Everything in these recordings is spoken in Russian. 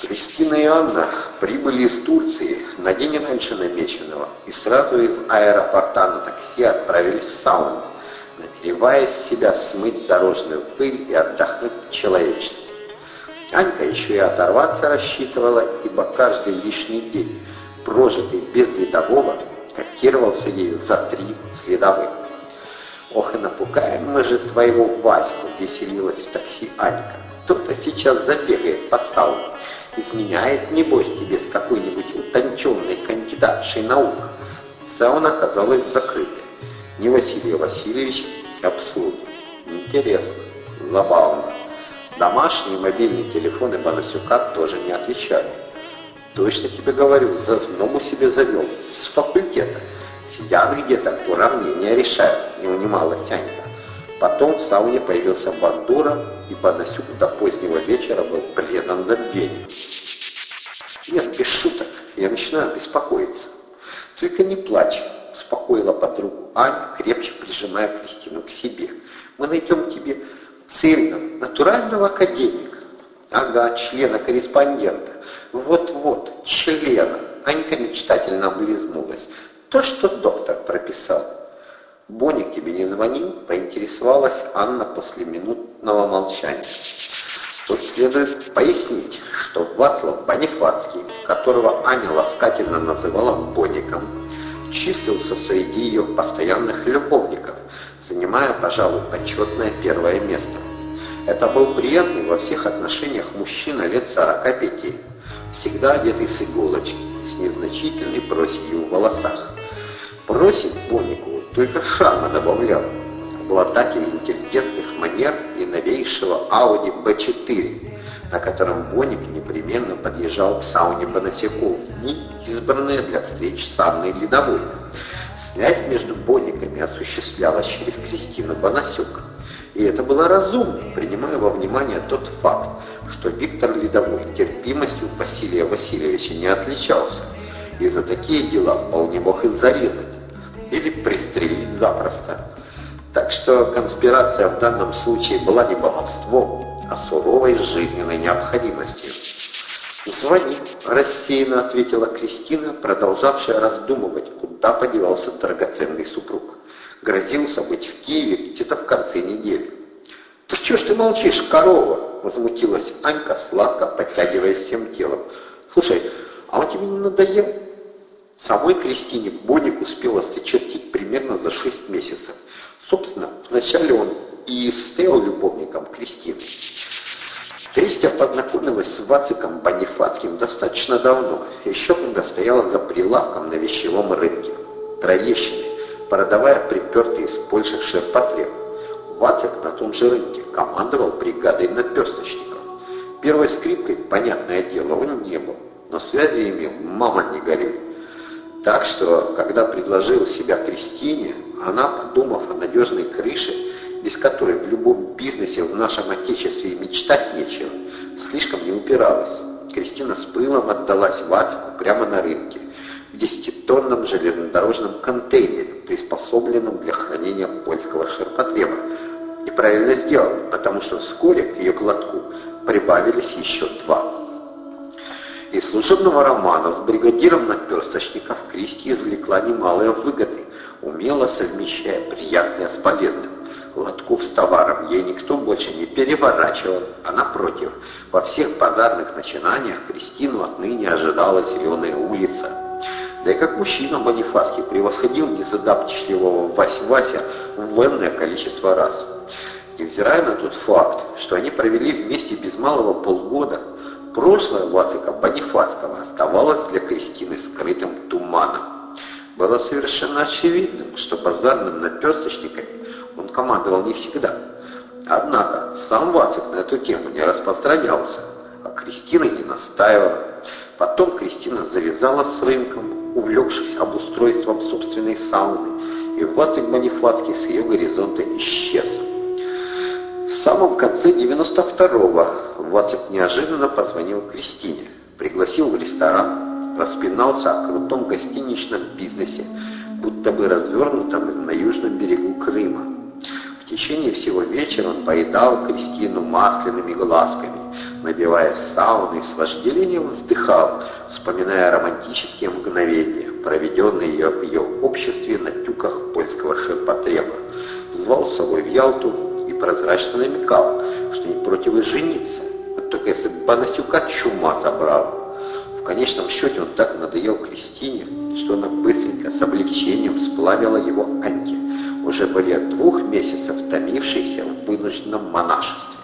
Кристина и Анна прибыли из Турции на день раньше намеченного и сразу из аэропорта на такси отправились в сауну, намереваясь себя смыть дорожную пыль и отдохнуть человечеству. Анька еще и оторваться рассчитывала, ибо каждый лишний день, прожитый без ледового, котировался ею за три следовых. «Ох, и напугаем мы же твоего Ваську!» — веселилась в такси Анька. «Кто-то сейчас забегает под сауну, изменяет, небось, тебе с какой-нибудь утонченной кандидатшей наук». Сауна оказалась закрытой. Не Василий Васильевич, обслуги. Интересно, забавно. Домашние мобильные телефоны Банасюка тоже не отвечали. Точно тебе говорю, за знобу себе завел, с факультета. Сидят где-то, уравнения решают, не унималась Анька. Потом в сауне появился Бандура, и Банасюк до позднего вечера был предан забвению. Нет, без шуток, я начинаю беспокоиться. Только не плачь, успокоила подругу Аня, крепче прижимая Кристину к себе. Мы найдем тебе цельного, натурального академика. Ага, члена-корреспондента. Вот-вот, члена. Анька мечтательно облизнулась. То, что доктор прописал. Боник тебе не звонил? Поинтересовалась Анна после минутного молчания. Тут следует пояснить, что Вацлав Бонифацкий, которого Аня ласкательно называла Боником, числился среди ее постоянных любовников, занимая, пожалуй, почетное первое место. Это был приятный во всех отношениях мужчина лет 45, всегда одетый с иголочки, с незначительной проседью в волосах. Просить Бонику только шарма добавлял, обладатель интеллигентных манер и новейшего Audi B4, на котором Боник непременно подъезжал к сауне Бонасяков, дни, избранные для встреч с Анной Ледовой. Связь между Бониками осуществлялась через Кристину Бонасюк. И это было разумно, принимая во внимание тот факт, что Виктор Ледовой терпимостью Василия Васильевича не отличался, и за такие дела вполне мог и зарезать, или пристрелить запросто. Так что конспирация в данном случае была не баловством, а суровой жизненной необходимостью. «Звони», — рассеянно ответила Кристина, продолжавшая раздумывать, куда подевался драгоценный супруг. Грозился быть в Киеве где-то в конце недели. «Так что ж ты молчишь, корова?» — возмутилась Анька, сладко подтягиваясь всем телом. «Слушай, а он тебе не надоел?» Самой Кристине Боник успел осточертить примерно за шесть месяцев. Собственно, вначале он и состоял любовником Кристины. Кристия познакомилась с Вациком Бонифацким достаточно давно, еще когда стояла за прилавком на вещевом рынке, Троещине, продавая припертый из Польши ширпотреб. Вацик на том же рынке командовал бригадой наперсточников. Первой скрипкой, понятное дело, он не был, но связи имел, мама не горюй. Так что, когда предложил себя Кристине, она, подумав о надежной крыше, без которой в любом бизнесе в нашем Отечестве и мечтать нечего, слишком не упиралась. Кристина с пылом отдалась Вацку прямо на рынке, в десятитонном железнодорожном контейнере, приспособленном для хранения польского ширпотреба. И правильно сделала, потому что вскоре к ее глотку прибавились еще два. Из служебного романа с бригадиром наперсточников Кристи извлекла немалые выгоды, умело совмещая приятное с полезным. Лотков с товаром ей никто больше не переворачивал, а напротив, во всех базарных начинаниях Кристину отныне ожидала зеленая улица. Да и как мужчина Бонифаский превосходил незадапчивого Вась-Вася в энное количество раз. Невзирая на тот факт, что они провели вместе без малого полгода, Прошлое Вацика Бонифацкого оставалось для Кристины скрытым туманом. Было совершенно очевидным, что базарным наперсточниками он командовал не всегда. Однако сам Вацик на эту тему не распространялся, а Кристина не настаивала. Потом Кристина завязала с рынком, увлекшись обустройством собственной сауны, и Вацик Бонифацкий с ее горизонта исчез. Самом конце 92-го Вацик неожиданно позвонил Кристине, пригласил в ресторан, распинался о крутом гостиничном бизнесе, будто бы развернутом на южном берегу Крыма. В течение всего вечера он поедал Кристину масляными глазками, набиваясь сауной, с вожделением вздыхал, вспоминая романтические мгновения, проведенные ее в ее обществе на тюках польского ширпотреба. Звал с собой в Ялту и прозрачно намекал, что не против и жениться, вот только если бы Банасюка чума забрал. В конечном счете он так надоел Кристине, что она быстренько, с облегчением сплавила его Аньке, уже более двух месяцев томившейся в вынужденном монашестве.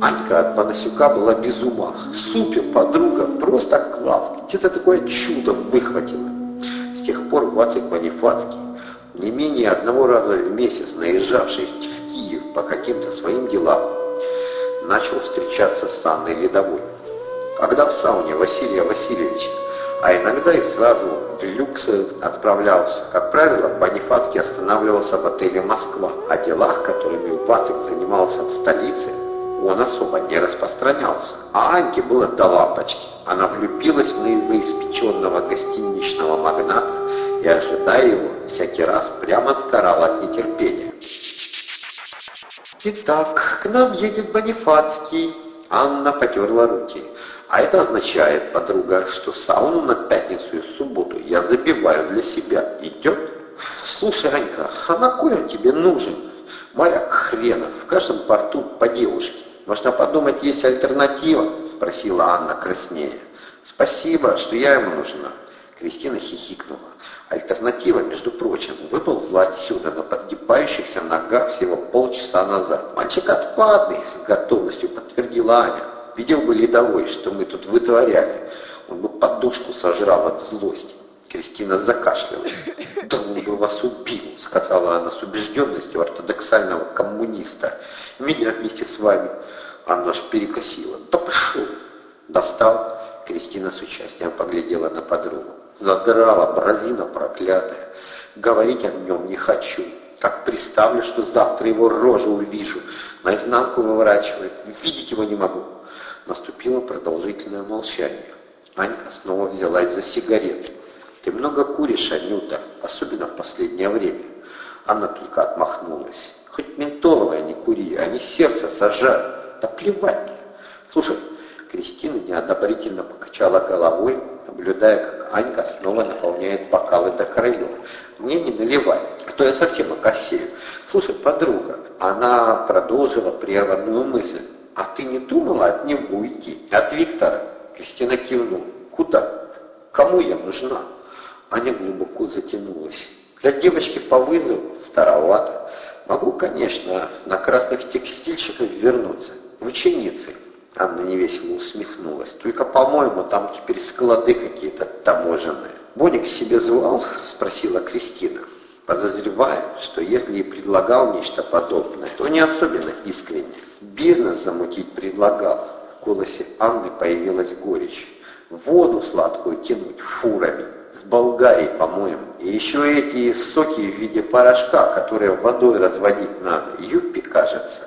Анька от Панасюка была без ума. Супер подруга, просто класс. Где-то такое чудо выхватило. С тех пор Вацик Бонифацкий, не менее одного раза в месяц наезжавший Киев по каким-то своим делам, начал встречаться с Анной Ледовой. Когда в сауне Василия Васильевича, а иногда и сразу в люксы отправлялся, как правило, Бонифацкий останавливался в отеле «Москва», о делах, которыми Вацик занимался в столице, он особо не распространялся. А Аньке было до лампочки. Она влюбилась в новоиспеченного гостиничного магната и, ожидая его, всякий раз прямо сгорала от нетерпения. «Итак, к нам едет Бонифацкий». Анна потерла руки. «А это означает, подруга, что сауну на пятницу и субботу я забиваю для себя. Идет?» «Слушай, Анька, а на кой он тебе нужен?» Моряк хренов, в каждом порту по девушке. Можно подумать, есть альтернатива, спросила Анна краснее. Спасибо, что я ему нужна. Кристина хихикнула. Альтернатива, между прочим, выползла отсюда на подгибающихся ногах всего полчаса назад. Мальчик отпадный, с готовностью подтвердила Аня. Видел бы ледовой, что мы тут вытворяли. Он бы подушку сожрал от злости. Кристина закашлялась. «Да он бы вас убил», — сказала она с убежденностью ортодоксального коммуниста. «Меня вместе с вами». Анна аж перекосила. «Да пошел!» Достал. Кристина с участием поглядела на подругу. Задрала, бразина проклятая. Говорить о нем не хочу. Как представлю, что завтра его рожу увижу. Наизнанку выворачивает. Видеть его не могу. Наступило продолжительное молчание. Анька снова взялась за сигарету. «Ты много куришь, Анюта, особенно в последнее время». Она только отмахнулась. «Хоть ментоловое не кури, они сердце сажают. Да плевать Слушай, Кристина неодобрительно покачала головой, наблюдая, как Анька снова наполняет бокалы до краев. «Мне не наливай, а то я совсем окосею. Слушай, подруга, она продолжила прерванную мысль. А ты не думала от него уйти? От Виктора?» Кристина кивнула. «Куда? Кому я нужна?» Аня глубоко затянулась. Для девочки по вызову старовато. Могу, конечно, на красных текстильщиков вернуться. В ученицы. Анна невесело усмехнулась. Только, по-моему, там теперь склады какие-то таможенные. Боник себе звал? Спросила Кристина. Подозреваю, что если и предлагал нечто подобное, то не особенно искренне. Бизнес замутить предлагал. В голосе Анны появилась горечь. Воду сладкую тянуть фурами с Болгарии, по-моему. И еще эти соки в виде порошка, которые водой разводить надо. Юппи, кажется.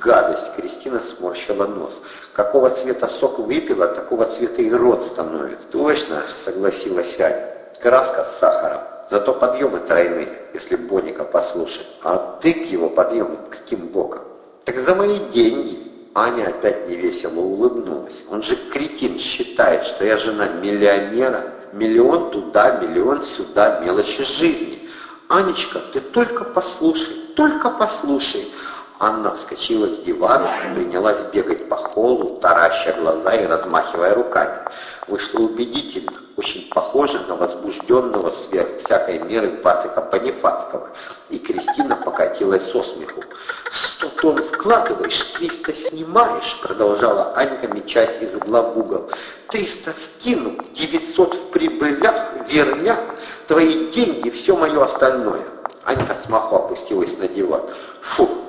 Гадость! Кристина сморщила нос. Какого цвета сок выпила, такого цвета и рот становится. Точно, согласилась Аня. Краска с сахаром. Зато подъемы тройные, если Боника послушать. А ты к его подъему каким боком? Так за мои деньги. Аня опять невесело улыбнулась. Он же кретин считает, что я жена миллионера. Миллион туда, миллион сюда, мелочи жизни. Анечка, ты только послушай, только послушай. Анна вскочила с дивана, принялась бегать по холлу, тараща глаза и размахивая руками. Вышло убедительно, очень похоже на возбужденного сверх всякой меры Пацика Панифатского. И Кристина покатилась со смеху. «Сто тонн вкладываешь, триста снимаешь», продолжала Анька, мечась из угла в угол. «Триста вкину, девятьсот в прибылях, верняк, твои деньги, все мое остальное». Анька смаху опустилась на диван. «Фу!»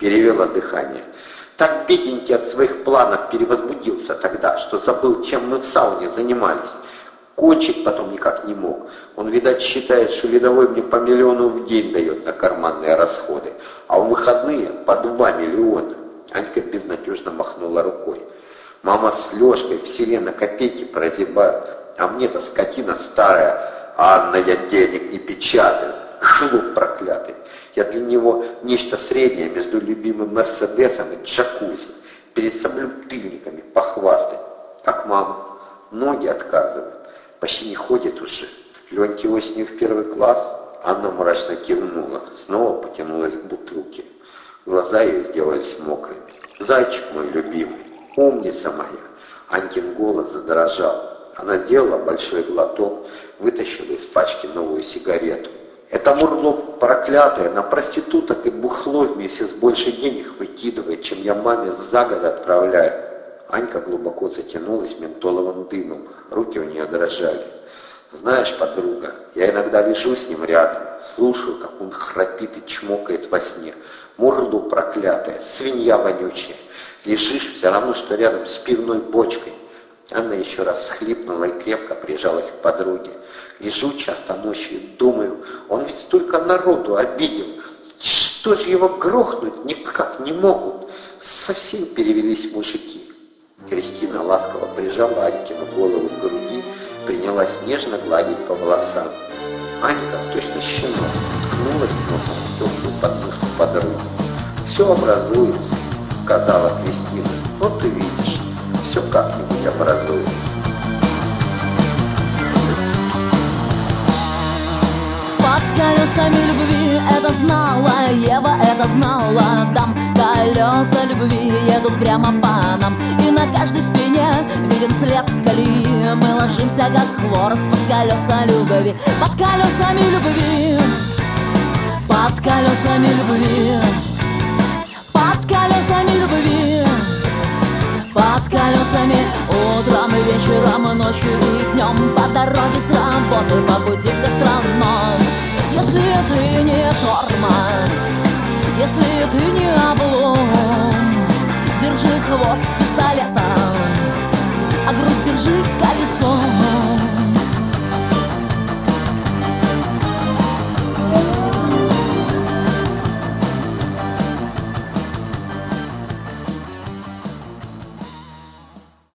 Перевела дыхание. Так бедненький от своих планов перевозбудился тогда, что забыл, чем мы в сауне занимались. Кончить потом никак не мог. Он, видать, считает, что ледовой мне по миллиону в день дает на карманные расходы, а в выходные по два миллиона. Анька безнадежно махнула рукой. Мама с Лешкой в на копейки прозябают, а мне-то скотина старая, Анна, я денег не печатаю. Шлуп проклятый. Я для него нечто среднее между любимым Мерседесом и джакузи. перед соблюдыльниками похвастать, как мама. Ноги отказывают, почти не ходит уже. Леньке осенью в первый класс, Анна мрачно кивнула, снова потянулась к бутылке. Глаза ее сделались мокрыми. «Зайчик мой любимый, умница моя!» Анькин голос задрожал. Она сделала большой глоток, вытащила из пачки новую сигарету. Это мурло проклятое на проституток и бухло вместе с больше денег выкидывает, чем я маме за год отправляю. Анька глубоко затянулась ментоловым дымом, руки у нее дрожали. Знаешь, подруга, я иногда лежу с ним рядом, слушаю, как он храпит и чмокает во сне. Мурло проклятое, свинья вонючая. Лежишь все равно, что рядом с пивной бочкой. Анна еще раз схлипнула и крепко прижалась к подруге. Лежу часто ночью думаю, он ведь столько народу обидел. Что же его грохнуть никак не могут? Совсем перевелись мужики. Кристина ласково прижала Анькину голову к груди, принялась нежно гладить по волосам. Анька, точно щенок, ткнулась носом в теплую подмышку подруги. «Все образуется», — сказала Кристина. Ева, это знала Дам колеса любви едут прямо по нам. И на каждой спине виден след колеи Мы ложимся как хворост под колеса любви. Под колесами любви. Под колесами любви. Под колесами любви. Под колесами Утром и вечером, ночью и днем. По дороге с работы, по пути к гастроном. Если ты не